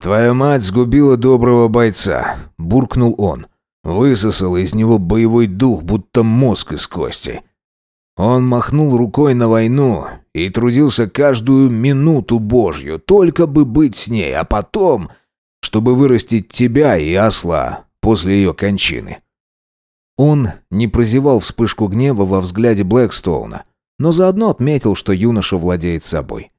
S2: «Твоя мать сгубила доброго бойца», — буркнул он. Высосала из него боевой дух, будто мозг из кости. Он махнул рукой на войну и трудился каждую минуту Божью, только бы быть с ней, а потом, чтобы вырастить тебя и осла после ее кончины.
S3: Он не прозевал вспышку гнева во взгляде Блэкстоуна, но заодно отметил, что юноша владеет собой.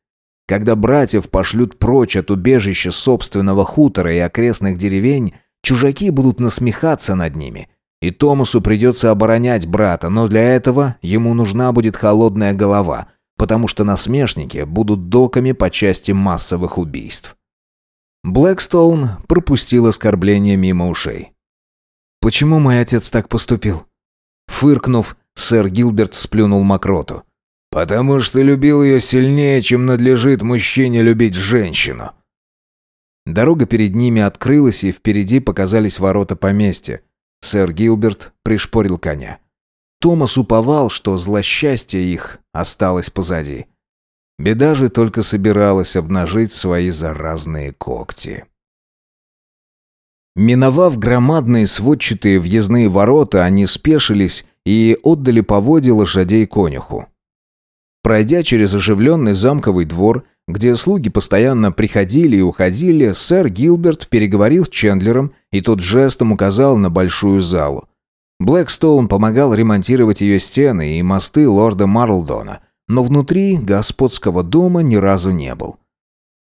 S3: Когда братьев пошлют прочь от убежища собственного хутора и окрестных деревень, чужаки будут насмехаться над ними – и Томасу придется оборонять брата, но для этого ему нужна будет холодная голова, потому что насмешники будут доками по части массовых убийств. Блэкстоун пропустил оскорбление мимо ушей. «Почему мой отец так поступил?» Фыркнув, сэр Гилберт сплюнул мокроту.
S2: «Потому что любил ее сильнее, чем надлежит мужчине любить женщину».
S3: Дорога перед ними открылась, и впереди показались ворота поместья. Сэр Гилберт пришпорил коня. Томас уповал, что злосчастье их осталось позади. Беда же только собиралась обнажить свои заразные когти. Миновав громадные сводчатые въездные ворота, они спешились и отдали поводья лошадей конюху. Пройдя через оживленный замковый двор, где слуги постоянно приходили и уходили, сэр Гилберт переговорил с Чендлером, и тот жестом указал на большую залу. Блэкстоун помогал ремонтировать ее стены и мосты лорда Марлдона, но внутри господского дома ни разу не был.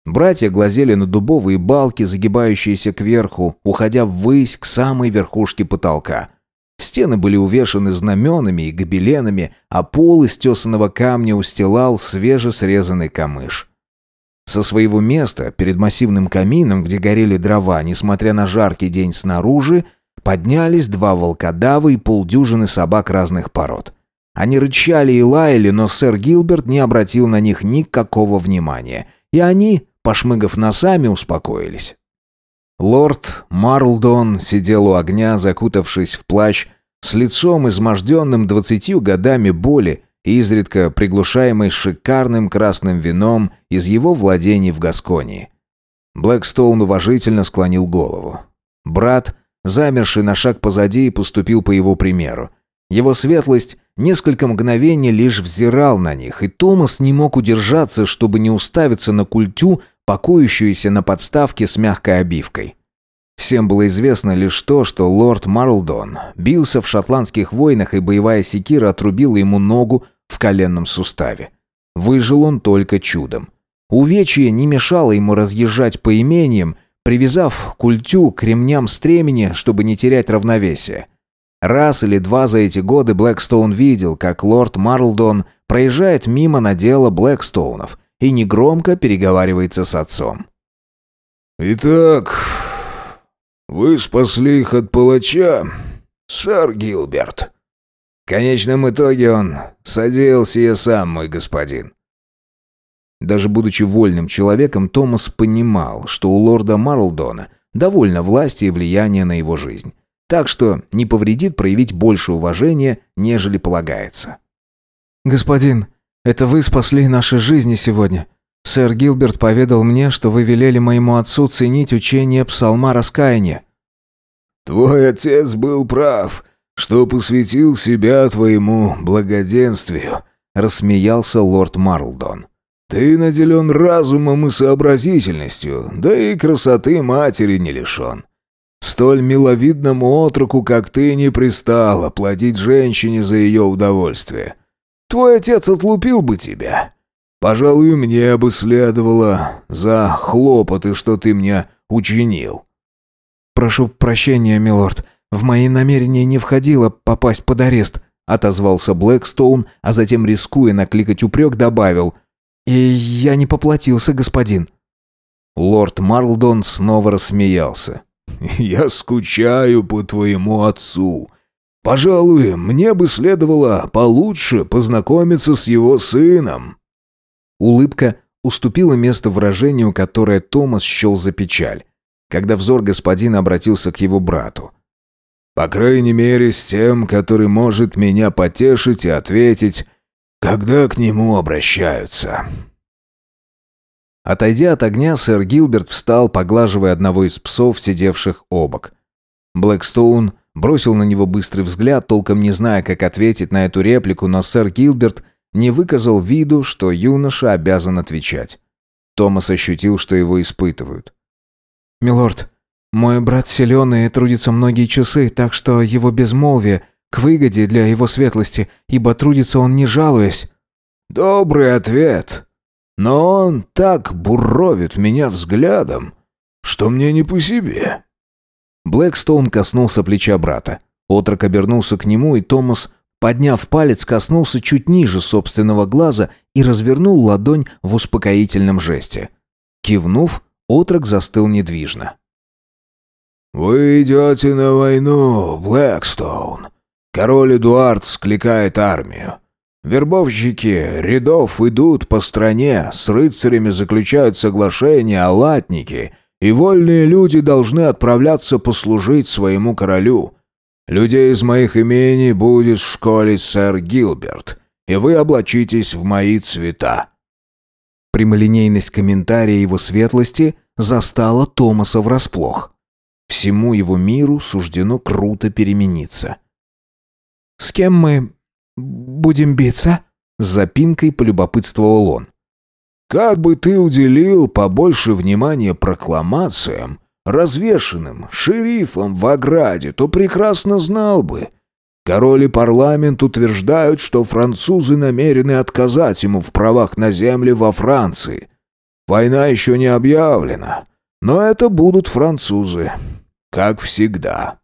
S3: Братья глазели на дубовые балки, загибающиеся кверху, уходя ввысь к самой верхушке потолка. Стены были увешаны знаменами и гобеленами, а пол из тесаного камня устилал свежесрезанный камыш. Со своего места, перед массивным камином, где горели дрова, несмотря на жаркий день снаружи, поднялись два волкодава и полдюжины собак разных пород. Они рычали и лаяли, но сэр Гилберт не обратил на них никакого внимания, и они, пошмыгав носами, успокоились. Лорд Марлдон сидел у огня, закутавшись в плащ, с лицом изможденным двадцатью годами боли, изредка приглушаемый шикарным красным вином из его владений в Гасконии. Блэкстоун уважительно склонил голову. Брат, замерший на шаг позади, поступил по его примеру. Его светлость несколько мгновений лишь взирал на них, и Томас не мог удержаться, чтобы не уставиться на культю, покоящуюся на подставке с мягкой обивкой. Всем было известно лишь то, что лорд Марлдон бился в шотландских войнах, и боевая секира отрубила ему ногу в коленном суставе. Выжил он только чудом. Увечье не мешало ему разъезжать по имениям, привязав культю к ремням стремени, чтобы не терять равновесие. Раз или два за эти годы Блэкстоун видел, как лорд Марлдон проезжает мимо надела Блэкстоунов и негромко переговаривается с отцом.
S2: «Итак, вы спасли их от палача, сэр Гилберт», в конечном итоге он садился я сам, мой господин.
S3: Даже будучи вольным человеком, Томас понимал, что у лорда Марлдона довольно власти и влияния на его жизнь. Так что не повредит проявить больше уважения, нежели полагается. «Господин, это вы спасли наши жизни сегодня. Сэр Гилберт поведал мне, что вы велели моему отцу ценить учение псалма раскаяния».
S2: «Твой отец был прав что посвятил себя твоему благоденствию», — рассмеялся лорд Марлдон. «Ты наделен разумом и сообразительностью, да и красоты матери не лишен. Столь миловидному отроку, как ты, не пристало платить женщине за ее удовольствие. Твой отец отлупил бы тебя. Пожалуй, мне бы следовало за хлопоты, что ты мне учинил».
S3: «Прошу прощения, милорд», в мои намерения не входило попасть под арест», — отозвался Блэкстоун, а затем, рискуя накликать упрек, добавил. «И я не поплатился, господин».
S2: Лорд Марлдон снова рассмеялся. «Я скучаю по твоему отцу. Пожалуй, мне бы следовало получше познакомиться с его сыном».
S3: Улыбка уступила место выражению, которое Томас счел за печаль, когда взор господина обратился к его брату.
S2: По крайней мере, с тем, который может меня потешить и ответить, когда к нему обращаются.
S3: Отойдя от огня, сэр Гилберт встал, поглаживая одного из псов, сидевших обок. Блэкстоун бросил на него быстрый взгляд, толком не зная, как ответить на эту реплику, но сэр Гилберт не выказал виду, что юноша обязан отвечать. Томас ощутил, что его испытывают. «Милорд, мой брат силен и трудится многие часы, так что его безмолвие к выгоде для его светлости, ибо трудится он не жалуясь».
S2: «Добрый ответ. Но он так буровит меня взглядом, что мне не по себе».
S3: Блэкстоун коснулся плеча брата. Отрок обернулся к нему, и Томас, подняв палец, коснулся чуть ниже собственного глаза и развернул ладонь в успокоительном жесте. Кивнув, отрок застыл недвижно.
S2: «Вы идете на войну, Блэкстоун. Король Эдуард скликает армию. Вербовщики рядов идут по стране, с рыцарями заключают соглашения о латнике, и вольные люди должны отправляться послужить своему королю. Людей из моих имений будет школить сэр Гилберт, и вы облачитесь в мои цвета».
S3: Прямолинейность комментария его светлости застала Томаса врасплох. Всему его миру суждено круто перемениться. «С кем мы будем биться?» С запинкой полюбопытствовал он.
S2: «Как бы ты уделил побольше внимания прокламациям, развешенным шерифом в ограде, то прекрасно знал бы. Король и парламент утверждают, что французы намерены отказать ему в правах на земли во Франции. Война еще не объявлена, но это будут французы как всегда».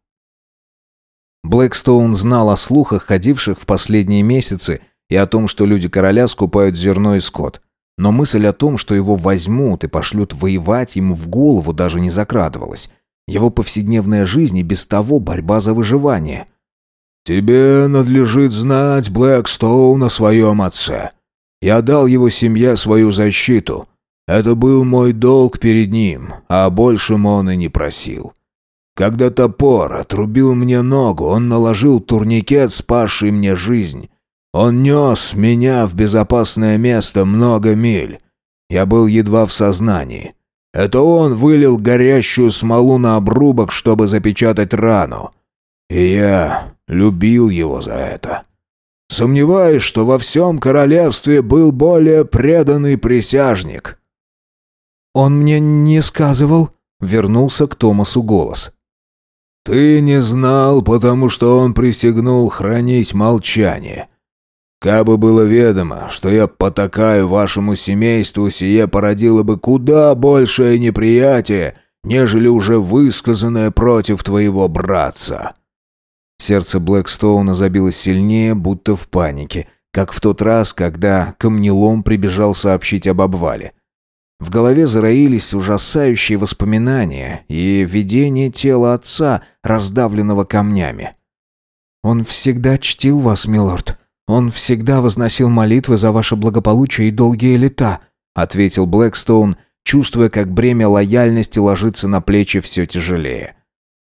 S3: Блэкстоун знал о слухах, ходивших в последние месяцы, и о том, что люди короля скупают зерно и скот. Но мысль о том, что его возьмут и пошлют воевать, ему в голову даже не закрадывалась. Его повседневная жизнь и без того борьба за выживание.
S2: «Тебе надлежит знать, Блэкстоун, о своем отце. Я дал его семье свою защиту. Это был мой долг перед ним, а большим он и не просил. Когда топор отрубил мне ногу, он наложил турникет, спасший мне жизнь. Он нес меня в безопасное место много миль. Я был едва в сознании. Это он вылил горящую смолу на обрубок, чтобы запечатать рану. И я любил его за это. Сомневаюсь, что во всем королевстве был более преданный присяжник».
S3: «Он мне не сказывал», — вернулся к Томасу голос.
S2: «Ты не знал, потому что он присягнул хранить молчание. Кабы было ведомо, что я потакаю вашему семейству, сие породило бы куда большее неприятие, нежели уже высказанное против твоего братца».
S3: Сердце Блэкстоуна забилось сильнее, будто в панике, как в тот раз, когда камнелом прибежал сообщить об обвале. В голове зароились ужасающие воспоминания и видение тела отца, раздавленного камнями. «Он всегда чтил вас, милорд. Он всегда возносил молитвы за ваше благополучие и долгие лета», ответил Блэкстоун, чувствуя, как бремя лояльности ложится на плечи все тяжелее.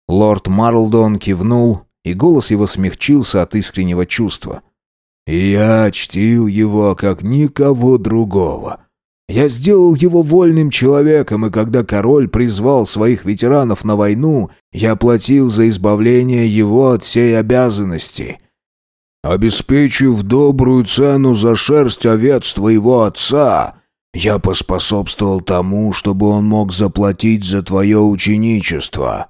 S3: Лорд Марлдон кивнул, и голос его смягчился от искреннего чувства.
S2: «И я чтил его, как никого другого. Я сделал его вольным человеком, и когда король призвал своих ветеранов на войну, я платил за избавление его от всей обязанности. Обеспечив добрую цену за шерсть овец твоего отца, я поспособствовал тому, чтобы он мог заплатить за твое ученичество.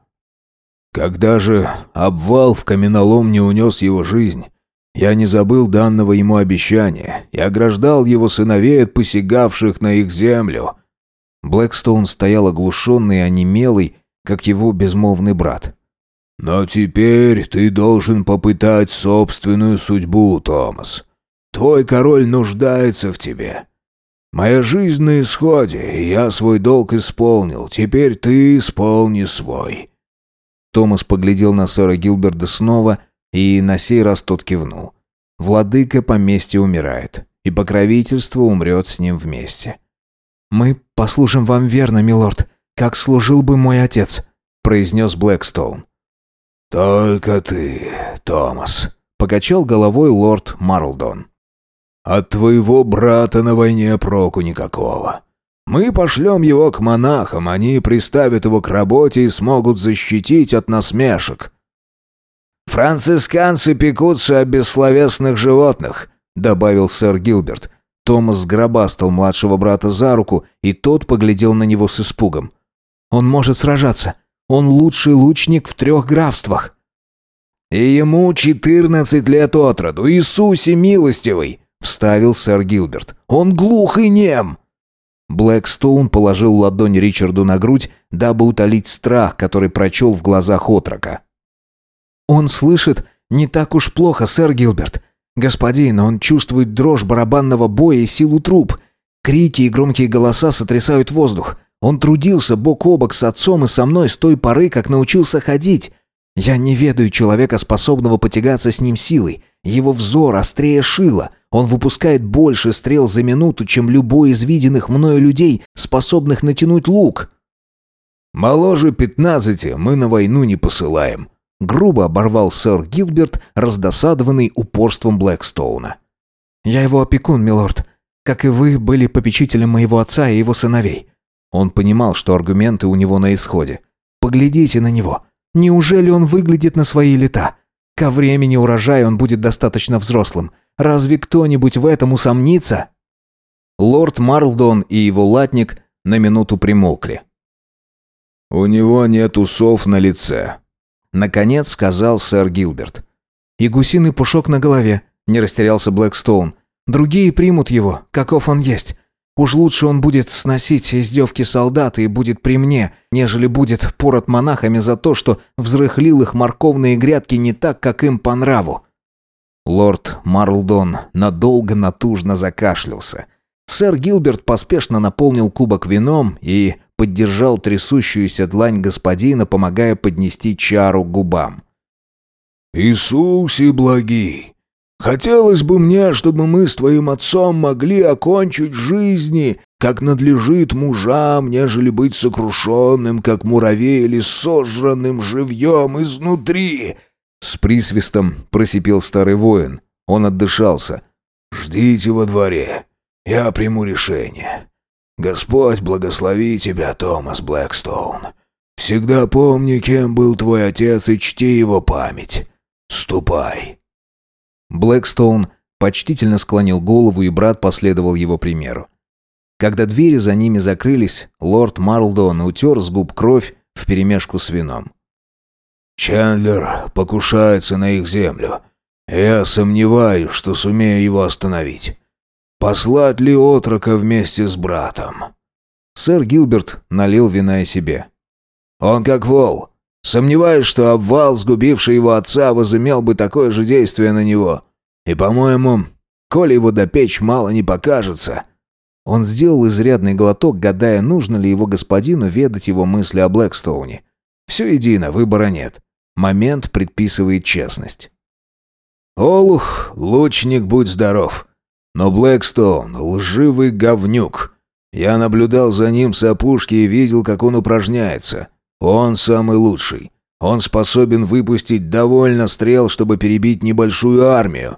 S2: Когда же обвал в каменолом не унес его жизнь, я не забыл данного ему обещания и ограждал его сыновей от посягавших на их землю.
S3: Блэкстоун стоял оглушенный и онемелый, как его безмолвный брат.
S2: «Но теперь ты должен попытать собственную судьбу, Томас. Твой король нуждается в тебе. Моя жизнь на исходе, и я свой долг исполнил. Теперь ты исполни свой».
S3: Томас поглядел на сэра Гилберда снова — и на сей раз тот кивнул. Владыка поместья умирает, и покровительство умрет с ним вместе. «Мы послужим вам верно, милорд, как служил бы мой отец», произнес Блэкстоун.
S2: «Только ты, Томас», —
S3: покачал головой лорд Марлдон.
S2: «От твоего брата на войне проку никакого. Мы пошлем его к монахам, они приставят его к работе и смогут защитить от насмешек.
S1: «Францисканцы пекутся о бессловесных животных», — добавил сэр Гилберт.
S3: Томас сгробастал младшего брата за руку, и тот поглядел на него с испугом. «Он может сражаться. Он лучший лучник в трех графствах».
S1: «И ему четырнадцать лет от роду, Иисусе милостивый!» — вставил сэр Гилберт. «Он глух и нем!»
S3: Блэкстоун положил ладонь Ричарду на грудь, дабы утолить страх, который прочел в глазах отрока. «Он слышит не так уж плохо, сэр Гилберт. Господин, он чувствует дрожь барабанного боя и силу труп. Крики и громкие голоса сотрясают воздух. Он трудился бок о бок с отцом и со мной с той поры, как научился ходить. Я не ведаю человека, способного потягаться с ним силой. Его взор острее шила. Он выпускает больше стрел за минуту, чем любой из виденных мною людей, способных натянуть лук.
S2: Моложе пятнадцати мы на войну не посылаем, грубо оборвал сэр Гилберт, раздосадованный упорством Блэкстоуна.
S3: «Я его опекун, милорд. Как и вы, были попечителем моего отца и его сыновей». Он понимал, что аргументы у него на исходе. «Поглядите на него. Неужели он выглядит на свои лета? Ко времени урожая он будет достаточно взрослым. Разве кто-нибудь в этом усомнится?»
S1: Лорд Марлдон и его латник на минуту примолкли.
S2: «У него нет усов на лице»,
S1: Наконец сказал сэр Гилберт.
S3: «И гусиный пушок на голове», — не растерялся Блэкстоун. «Другие примут его, каков он есть. Уж лучше он будет сносить издевки солдата и будет при мне, нежели будет порот монахами за то, что взрыхлил их морковные грядки не так, как им по нраву».
S1: Лорд Марлдон надолго натужно закашлялся.
S3: Сэр Гилберт поспешно наполнил кубок вином и поддержал трясущуюся длань господина, помогая поднести чару губам.
S2: «Иисусе благий, хотелось бы мне, чтобы мы с твоим отцом могли окончить жизни, как надлежит мужам, нежели быть сокрушенным, как муравей или сожранным живьем изнутри!» С присвистом просипел старый воин. Он отдышался. «Ждите во дворе. Я приму решение. Господь благослови тебя, Томас Блэкстоун. Всегда помни, кем был твой отец, и чти его память. Ступай».
S3: Блэкстоун почтительно склонил голову, и брат последовал его примеру. Когда двери за ними закрылись, лорд Марлдон утер с губ кровь вперемешку с вином.
S2: «Чендлер покушается на их землю. Я сомневаюсь, что сумею его остановить. Послать ли отрока вместе с братом?»
S3: Сэр Гилберт налил вина и себе.
S2: «Он как вол. Сомневаюсь, что обвал, сгубивший его отца, возымел бы такое же действие на него. И, по-моему, коли его допечь мало не покажется,
S3: он сделал изрядный глоток, гадая, нужно ли его господину ведать его мысли о Блэкстоуне. Все едино, выбора нет. Момент предписывает честность.
S2: «Олух, лучник, будь здоров. Но Блэкстоун — лживый говнюк. Я наблюдал за ним с опушки и видел, как он упражняется. Он самый лучший. Он способен выпустить довольно стрел, чтобы перебить небольшую армию.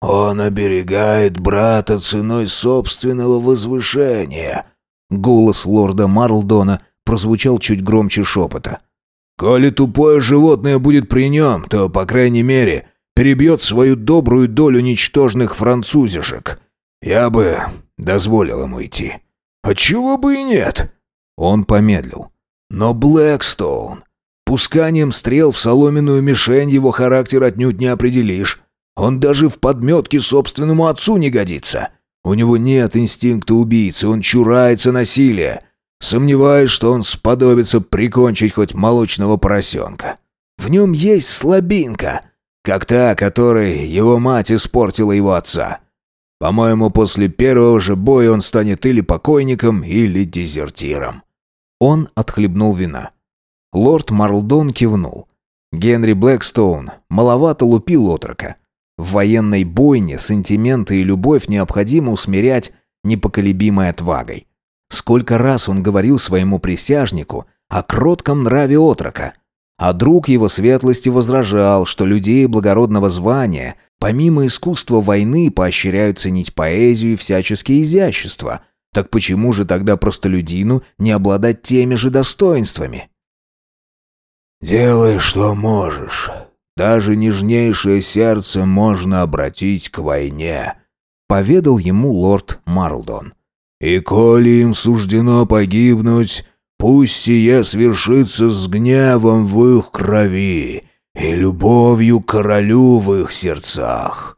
S2: «Он оберегает брата ценой собственного возвышения», — голос лорда Марлдона прозвучал чуть громче шепота. «Коли тупое животное будет при нем, то, по крайней мере, перебьет свою добрую долю ничтожных французишек. Я бы дозволил ему идти. Отчего бы и нет?» Он помедлил. «Но Блэкстоун... Пусканием стрел в соломенную мишень его характер отнюдь не определишь. Он даже в подметке собственному отцу не годится. У него нет инстинкта убийцы, он чурается насилия. Сомневаюсь, что он сподобится прикончить хоть молочного поросенка. В нем есть слабинка, как та, которой его мать испортила его отца. По-моему, после первого же боя он станет или покойником, или дезертиром».
S3: Он отхлебнул вина. Лорд Марлдон кивнул. Генри Блэкстоун маловато лупил отрока. В военной бойне сантименты и любовь необходимо усмирять непоколебимой отвагой. Сколько раз он говорил своему присяжнику о кротком нраве отрока. А друг его светлости возражал, что людей благородного звания, помимо искусства войны, поощряют ценить поэзию и всяческие изящества. Так почему же тогда простолюдину не обладать теми же достоинствами?
S2: «Делай, что можешь», даже нежнейшее сердце можно обратить к войне», — поведал ему лорд Марлдон. «И коли им суждено погибнуть, пусть сие свершится с гневом в их крови и любовью к королю в их сердцах.